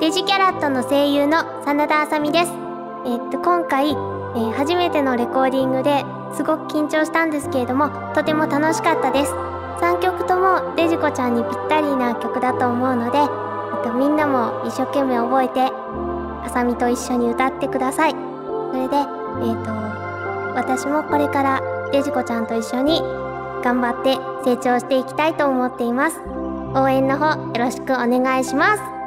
デジキャラットの声優の真田あさみです。えっと、今回、えー、初めてのレコーディングですごく緊張したんですけれども、とても楽しかったです。3曲ともデジコちゃんにぴったりな曲だと思うので、えっと、みんなも一生懸命覚えて、あさみと一緒に歌ってください。それで、えっと、私もこれからデジコちゃんと一緒に頑張って成長していきたいと思っています。応援の方よろしくお願いします。